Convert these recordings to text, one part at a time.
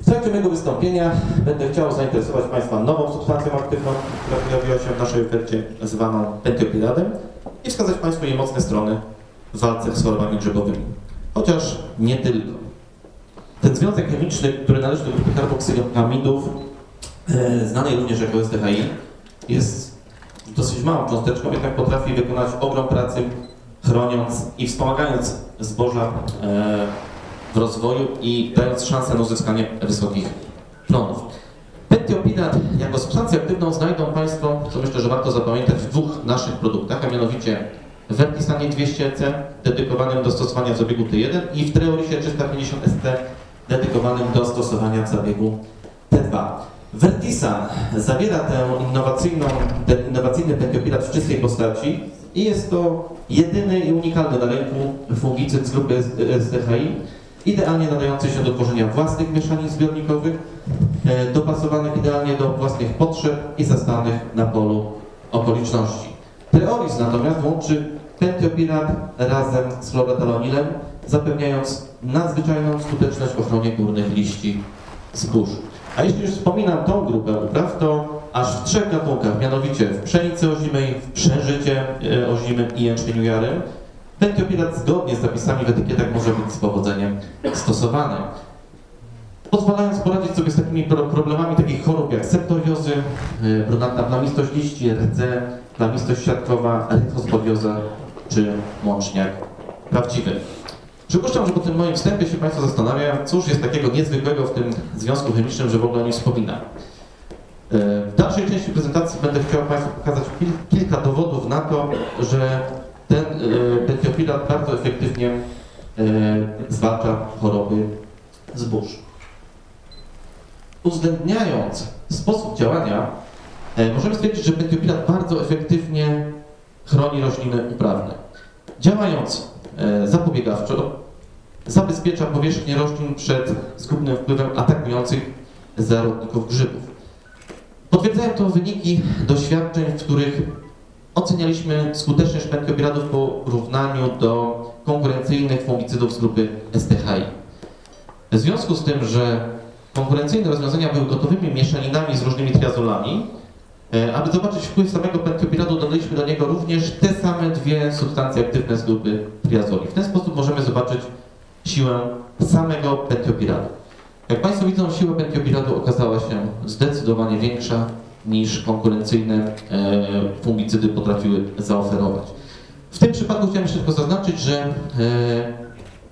W trakcie mojego wystąpienia będę chciał zainteresować Państwa nową substancją aktywną, która pojawiła się w naszej ofercie zwaną pentiopiradem i wskazać Państwu jej mocne strony w walce z chorobami grzybowymi. Chociaż nie tylko. Ten związek chemiczny, który należy do grupy karboksylamidów, e, znanej również jako SDHI, jest dosyć małą cząsteczką, jednak potrafi wykonać ogrom pracy, chroniąc i wspomagając zboża e, rozwoju i dając szansę na uzyskanie wysokich plonów. Pentiopirat jako substancję aktywną znajdą Państwo, co myślę, że warto zapamiętać, w dwóch naszych produktach, a mianowicie w Vertisanie 200C dedykowanym do stosowania w zabiegu T1 i w Treorisie 350 ST dedykowanym do stosowania w zabiegu T2. Vertisan zawiera tę innowacyjną, ten innowacyjny pentiopirat w czystej postaci i jest to jedyny i unikalny na rynku fungicyd z grupy SDHI, idealnie nadający się do tworzenia własnych mieszanin zbiornikowych, e, dopasowanych idealnie do własnych potrzeb i zastanych na polu okoliczności. Treoris natomiast łączy pentiopirat razem z fluorotalonilem, zapewniając nadzwyczajną skuteczność w ochronie górnych liści zbóż. A jeśli już wspominam tą grupę upraw, to aż w trzech gatunkach, mianowicie w pszenicy ozimej, w przężycie e, ozimym i jęczmieniu jarym, pentiopirat zgodnie z zapisami w etykietach może być z powodzeniem stosowany. Pozwalając poradzić sobie z takimi problemami takich chorób jak septoriozy, e, brunatna plamistość liści, rdze, plamistość siatkowa, erythrospodioza czy mączniak prawdziwy. Przypuszczam, że po tym moim wstępie się Państwo zastanawiają, cóż jest takiego niezwykłego w tym związku chemicznym, że w ogóle o nim wspominam. E, w dalszej części prezentacji będę chciał Państwu pokazać kilka dowodów na to, że ten pentiopilat bardzo efektywnie e, zwalcza choroby zbóż. Uwzględniając sposób działania, e, możemy stwierdzić, że pentiopilat bardzo efektywnie chroni rośliny uprawne. Działając zapobiegawczo, zabezpiecza powierzchnię roślin przed zgubnym wpływem atakujących zarodników grzybów. Potwierdzają to wyniki doświadczeń, w których ocenialiśmy skuteczność pentiopiradów w porównaniu do konkurencyjnych fungicydów z grupy STHI. W związku z tym, że konkurencyjne rozwiązania były gotowymi mieszaninami z różnymi triazolami, e, aby zobaczyć wpływ samego pentiopiradu, dodaliśmy do niego również te same dwie substancje aktywne z grupy triazoli. W ten sposób możemy zobaczyć siłę samego pentiopiradu. Jak Państwo widzą, siła pentiopiradu okazała się zdecydowanie większa niż konkurencyjne e, fungicydy potrafiły zaoferować. W tym przypadku chciałem jeszcze tylko zaznaczyć, że e,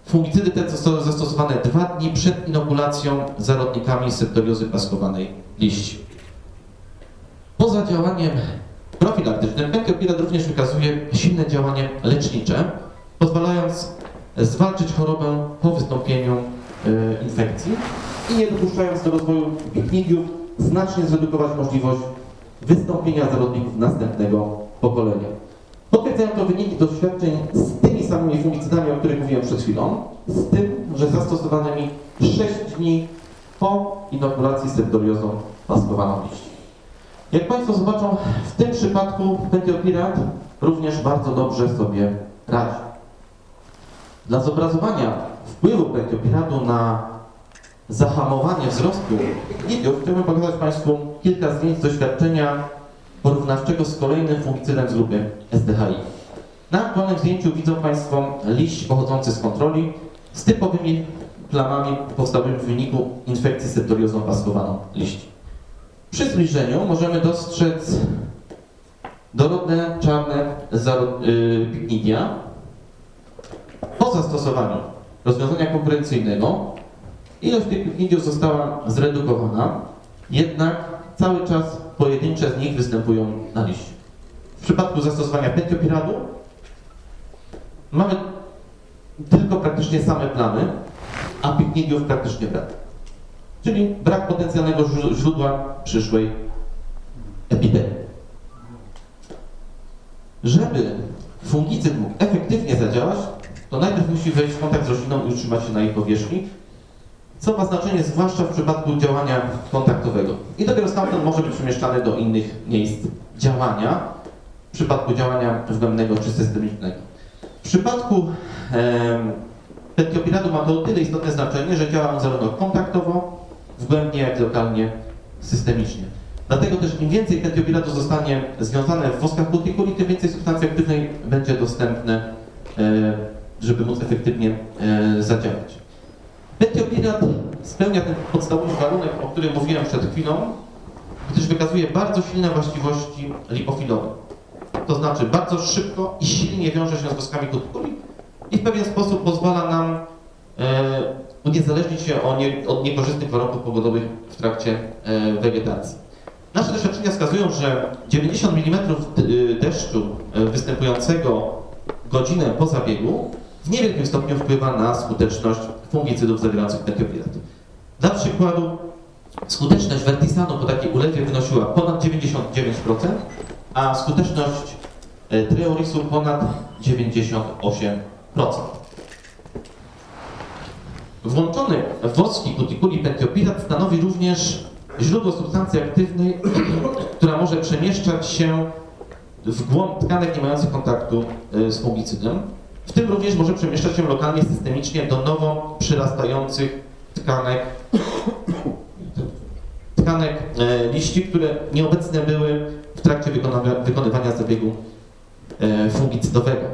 fungicydy te zostały zastosowane dwa dni przed inokulacją zarodnikami septoriozy paskowanej liści. Poza działaniem profilaktycznym, pentiopirat również wykazuje silne działanie lecznicze, pozwalając zwalczyć chorobę po wystąpieniu e, infekcji i nie dopuszczając do rozwoju piknigiów, znacznie zredukować możliwość wystąpienia zarodników następnego pokolenia. Potwierdzają to wyniki doświadczeń z tymi samymi fungicydami, o których mówiłem przed chwilą, z tym, że zastosowanymi 6 dni po inokulacji septoriozą paskowaną liści. Jak Państwo zobaczą, w tym przypadku pentiopirat również bardzo dobrze sobie radzi. Dla zobrazowania wpływu pentiopiratu na zahamowanie wzrostu lipiów chciałbym pokazać Państwu kilka zdjęć z doświadczenia porównawczego z kolejnym fungicydem z grupy SDHI. Na aktualnym zdjęciu widzą Państwo liść pochodzący z kontroli z typowymi plamami powstałymi w wyniku infekcji septoriozą paskowaną liści. Przy zbliżeniu możemy dostrzec dorodne czarne yy, piknidia, po zastosowaniu rozwiązania konkurencyjnego ilość tych indiów została zredukowana, jednak cały czas pojedyncze z nich występują na liście. W przypadku zastosowania pentiopiradu mamy tylko praktycznie same plamy, a piknidiów praktycznie brak. Czyli brak potencjalnego źródła przyszłej epidemii. Żeby fungicyd mógł efektywnie zadziałać, to najpierw musi wejść w kontakt z rośliną i utrzymać się na jej powierzchni, co ma znaczenie zwłaszcza w przypadku działania kontaktowego. I dopiero stamtąd może być przemieszczany do innych miejsc działania, w przypadku działania względnego czy systemicznego. W przypadku e, ma to o tyle istotne znaczenie, że działa on zarówno kontaktowo, wgłębnie, jak i lokalnie, systemicznie. Dlatego też im więcej pentiopiratu zostanie związane w woskach kutikuli, tym więcej substancji aktywnej będzie dostępne, e, żeby móc efektywnie e, zadziałać. Spełnia ten podstawowy warunek, o którym mówiłem przed chwilą, gdyż wykazuje bardzo silne właściwości lipofilowe. To znaczy bardzo szybko i silnie wiąże się z woskami kutikuli i w pewien sposób pozwala nam e, uniezależnić się od niekorzystnych warunków pogodowych w trakcie wegetacji. Nasze doświadczenia wskazują, że 90 mm deszczu e, występującego godzinę po zabiegu w niewielkim stopniu wpływa na skuteczność fungicydów zawierających metiopirat. Dla przykładu skuteczność wertisanu po takiej ulewie wynosiła ponad 99%, a skuteczność e, treorisu ponad 98%. Włączony woski kutikuli pentiopirat stanowi również źródło substancji aktywnej, która może przemieszczać się w głąb tkanek nie mających kontaktu y, z fungicydem. W tym również może przemieszczać się lokalnie systemicznie do nowo przyrastających tkanek, tkanek e, liści, które nieobecne były w trakcie wykonywania zabiegu e, fungicydowego.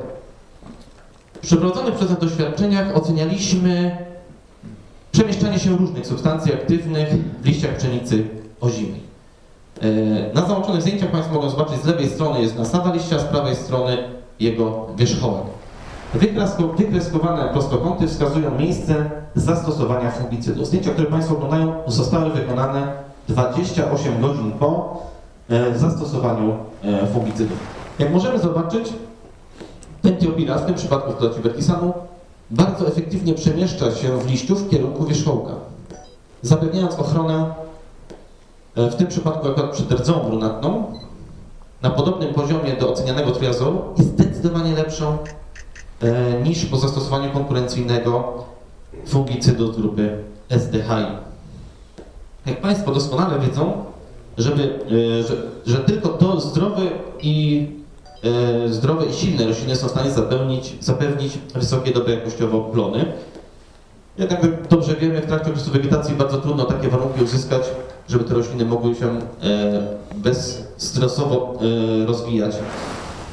W przeprowadzonych przez nas doświadczeniach ocenialiśmy przemieszczanie się różnych substancji aktywnych w liściach pszenicy ozimej. E, na załączonych zdjęciach Państwo mogą zobaczyć, z lewej strony jest nasawa liścia, z prawej strony jego wierzchołek. Wykreskowane prostokąty wskazują miejsce zastosowania fungicydu. Zdjęcia, które Państwo oglądają, zostały wykonane 28 godzin po e, zastosowaniu e, fungicydu. Jak możemy zobaczyć, pentiopirat, w tym przypadku w wertisanu, bardzo efektywnie przemieszcza się w liściu w kierunku wierzchołka, zapewniając ochronę, e, w tym przypadku akurat przed rdzą brunatną, na podobnym poziomie do ocenianego triazolu i zdecydowanie lepszą niż po zastosowaniu konkurencyjnego fungicydu z grupy SDHI. Jak Państwo doskonale wiedzą, żeby, e, że, że tylko to zdrowy i E, zdrowe i silne rośliny są w stanie zapewnić, zapewnić wysokie, dobre jakościowo plony. Jednak jak dobrze wiemy, w trakcie okresu wegetacji bardzo trudno takie warunki uzyskać, żeby te rośliny mogły się e, bezstresowo e, rozwijać.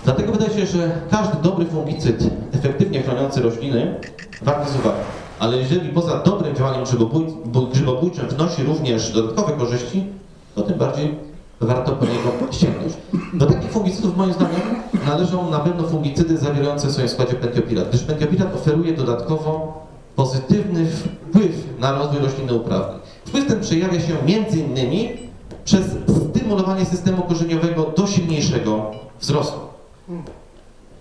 Dlatego wydaje się, że każdy dobry fungicyd efektywnie chroniący rośliny warto z uwagi. Ale jeżeli poza dobrym działaniem grzybobójczym wnosi również dodatkowe korzyści, to tym bardziej warto po niego sięgnąć. Do takich fungicydów moim zdaniem należą na pewno fungicydy zawierające w swoim składzie pentiopirat, gdyż pentiopirat oferuje dodatkowo pozytywny wpływ na rozwój rośliny uprawnej. Wpływ ten przejawia się innymi przez stymulowanie systemu korzeniowego do silniejszego wzrostu.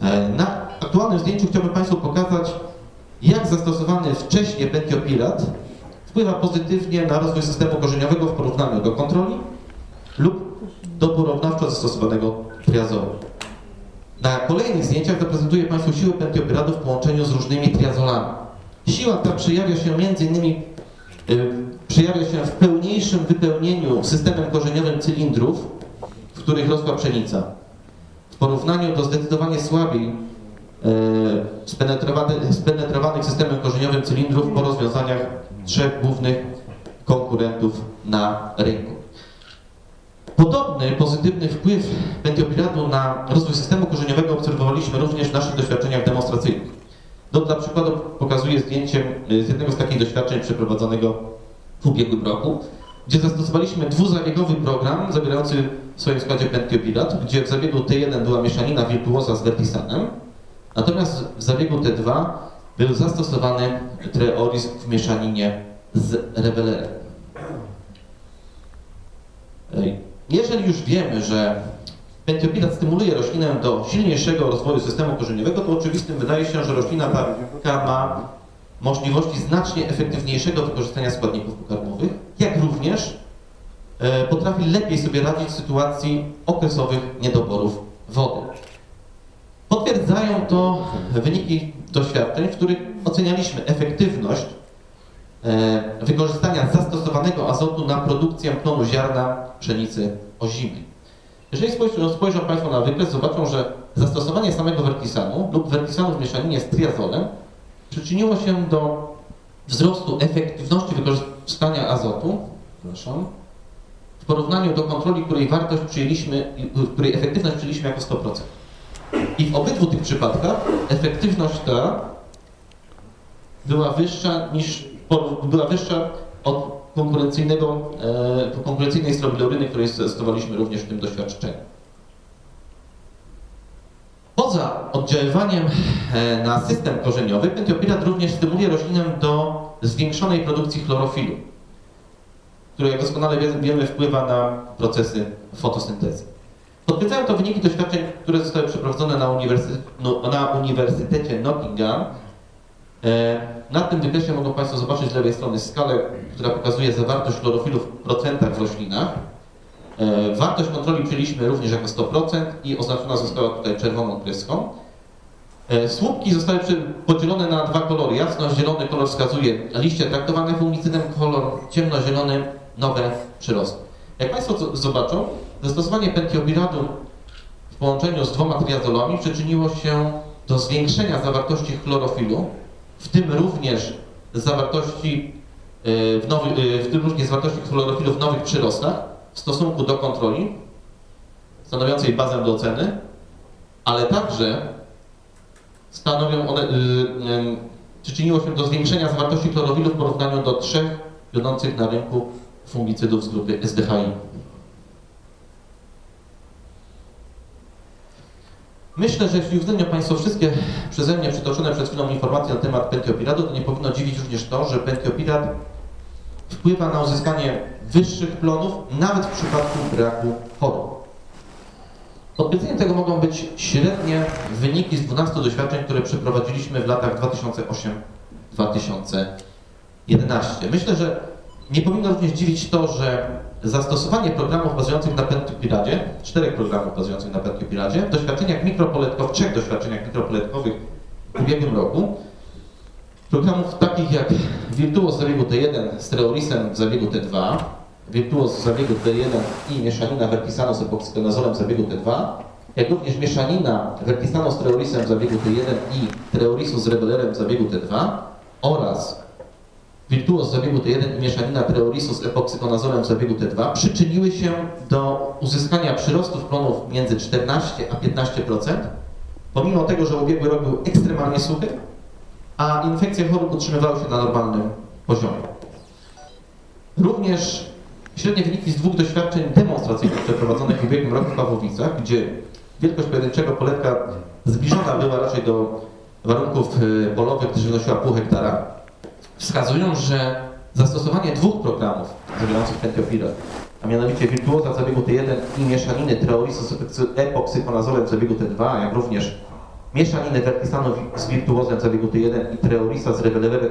E, na aktualnym zdjęciu chciałbym Państwu pokazać, jak zastosowany wcześniej pentiopirat wpływa pozytywnie na rozwój systemu korzeniowego w porównaniu do kontroli lub do porównawczo zastosowanego triazolu. Na kolejnych zdjęciach zaprezentuję Państwu siłę pentiopyradu w połączeniu z różnymi triazolami. Siła ta przejawia się innymi y, przejawia się w pełniejszym wypełnieniu systemem korzeniowym cylindrów, w których rosła pszenica. W porównaniu do zdecydowanie słabiej spenetrowanych, spenetrowanych systemem korzeniowym cylindrów po rozwiązaniach trzech głównych konkurentów na rynku. Podobny pozytywny wpływ pentiopiratu na rozwój systemu korzeniowego obserwowaliśmy również w naszych doświadczeniach demonstracyjnych. Do, dla przykładu pokazuję zdjęcie y, z jednego z takich doświadczeń przeprowadzonego w ubiegłym roku, gdzie zastosowaliśmy dwuzabiegowy program zawierający w swoim składzie pentiopirat, gdzie w zabiegu T1 była mieszanina wirtuoza z vertisanem, natomiast w zabiegu T2 był zastosowany treoris w mieszaninie z revelerem. Jeżeli już wiemy, że pentiopirat stymuluje roślinę do silniejszego rozwoju systemu korzeniowego, to oczywistym wydaje się, że roślina taka ma możliwości znacznie efektywniejszego wykorzystania składników pokarmowych, jak również e, potrafi lepiej sobie radzić w sytuacji okresowych niedoborów wody. Potwierdzają to wyniki doświadczeń, w których ocenialiśmy efektywność E, wykorzystania zastosowanego azotu na produkcję plonu ziarna pszenicy ozimej. Jeżeli spojrzą, spojrzą Państwo na wykres, zobaczą, że zastosowanie samego wertisanu lub wertisanu w mieszaninie z triazolem przyczyniło się do wzrostu efektywności wykorzystania azotu w porównaniu do kontroli, której wartość przyjęliśmy, której efektywność przyjęliśmy jako 100%. I w obydwu tych przypadkach efektywność ta była wyższa niż była wyższa od konkurencyjnego, e, konkurencyjnej strobiloryny, której stosowaliśmy również w tym doświadczeniu. Poza oddziaływaniem e, na system korzeniowy, pentiopirat również stymuluje roślinę do zwiększonej produkcji chlorofilu, który jak doskonale wiemy wpływa na procesy fotosyntezy. Potwierdzają to wyniki doświadczeń, które zostały przeprowadzone na, no, na Uniwersytecie Nottingham. E, na tym wykresie mogą Państwo zobaczyć z lewej strony skalę, która pokazuje zawartość chlorofilu w procentach w roślinach. E, wartość kontroli przyjęliśmy również jako 100% i oznaczona została tutaj czerwoną kreską. E, słupki zostały podzielone na dwa kolory. Jasno-zielony kolor wskazuje liście traktowane fungicydem, kolor ciemnozielony nowe przyrosty. Jak Państwo zobaczą, zastosowanie pentiobiradu w połączeniu z dwoma triazolami przyczyniło się do zwiększenia zawartości chlorofilu, w tym również zawartości e, w, nowy, w tym również zawartości chlorofilu w nowych przyrostach, w stosunku do kontroli, stanowiącej bazę do oceny, ale także stanowią one, y, y, przyczyniło się do zwiększenia zawartości chlorowilu w porównaniu do trzech wiodących na rynku fungicydów z grupy SDHI. Myślę, że jeśli uwzględnią Państwo wszystkie przeze mnie przytoczone przed chwilą informacje na temat pentiopiratu, to nie powinno dziwić również to, że pentiopirat wpływa na uzyskanie wyższych plonów, nawet w przypadku braku chorób. Potwierdzeniem tego mogą być średnie wyniki z 12 doświadczeń, które przeprowadziliśmy w latach 2008-2011. Myślę, że nie powinno również dziwić to, że zastosowanie programów bazujących na pentopiradzie, czterech programów bazujących na pentopiradzie, w doświadczeniach mikropoletkowych, trzech doświadczeniach mikropoletkowych w ubiegłym roku, programów takich jak Virtuos zabiegu T1 z Treorisem w zabiegu T2, Virtuos zabiegu T1 i mieszanina Vertisano z epoksykonazolem w zabiegu T2, jak również mieszanina Vertisano z Treorisem w zabiegu T1 i Treorisu z Rebelerem w zabiegu T2 oraz Virtuos z zabiegu T1 i mieszanina Treorisu z epoksykonazolem w zabiegu T2 przyczyniły się do uzyskania przyrostów plonów między 14 a 15%, pomimo tego, że ubiegły rok był ekstremalnie suchy, a infekcje chorób utrzymywały się na normalnym poziomie. Również średnie wyniki z dwóch doświadczeń demonstracyjnych przeprowadzonych w ubiegłym roku w Pawłowicach, gdzie wielkość pojedynczego poletka zbliżona była raczej do warunków e, polowych, gdyż wynosiła pół hektara, wskazują, że zastosowanie dwóch programów zawierających pentiopirat, a mianowicie wirtuoza zabiegu T1 i mieszaniny treorisu z epoksykonazolem w zabiegu T2, jak również mieszaniny vertisanu z wirtuozem zabiegu T1 i treorisa z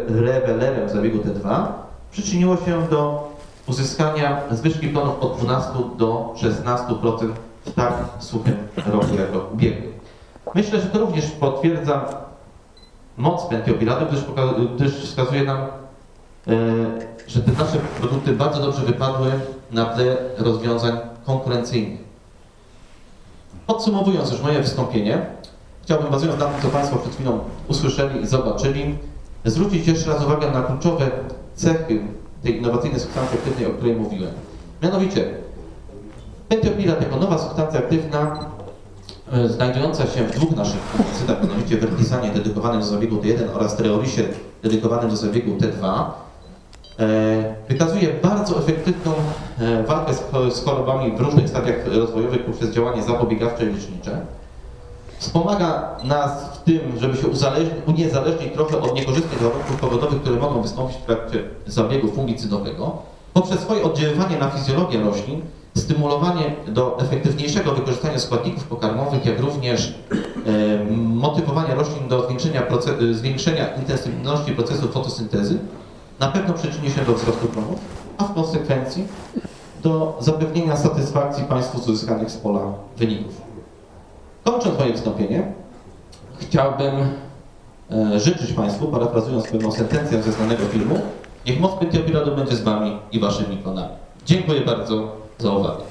revelerem w zabiegu T2 przyczyniło się do uzyskania zwyżki plonów od 12 do 16% w tak suchym roku jak rok ubiegły. Myślę, że to również potwierdza moc pentiobiladu, gdyż, gdyż wskazuje nam, e, że te nasze produkty bardzo dobrze wypadły na tle rozwiązań konkurencyjnych. Podsumowując już moje wystąpienie, chciałbym bazując na tym, co Państwo przed chwilą usłyszeli i zobaczyli, zwrócić jeszcze raz uwagę na kluczowe cechy tej innowacyjnej substancji aktywnej, o której mówiłem. Mianowicie, pentiopirat jako nowa substancja aktywna znajdująca się w dwóch naszych fungicydach, mianowicie Vertisanie dedykowanym do zabiegu T1 oraz Treorisie dedykowanym do zabiegu T2, e, wykazuje bardzo efektywną e, walkę z chorobami w różnych stadiach rozwojowych poprzez działanie zapobiegawcze i lecznicze. Wspomaga nas w tym, żeby się uniezależnić trochę od niekorzystnych warunków pogodowych, które mogą wystąpić w trakcie zabiegu fungicydowego, poprzez swoje oddziaływanie na fizjologię roślin, stymulowanie do efektywniejszego wykorzystania składników pokarmowych, jak również e, motywowanie roślin do zwiększenia, zwiększenia intensywności procesu fotosyntezy, na pewno przyczyni się do wzrostu plonów, a w konsekwencji do zapewnienia satysfakcji państwu z uzyskanych z pola wyników. Kończąc moje wystąpienie, chciałbym e, życzyć Państwu, parafrazując pewną sentencję ze znanego filmu, niech moc Pytiopiradu będzie z Wami i Waszymi planami. Dziękuję bardzo za uwagę.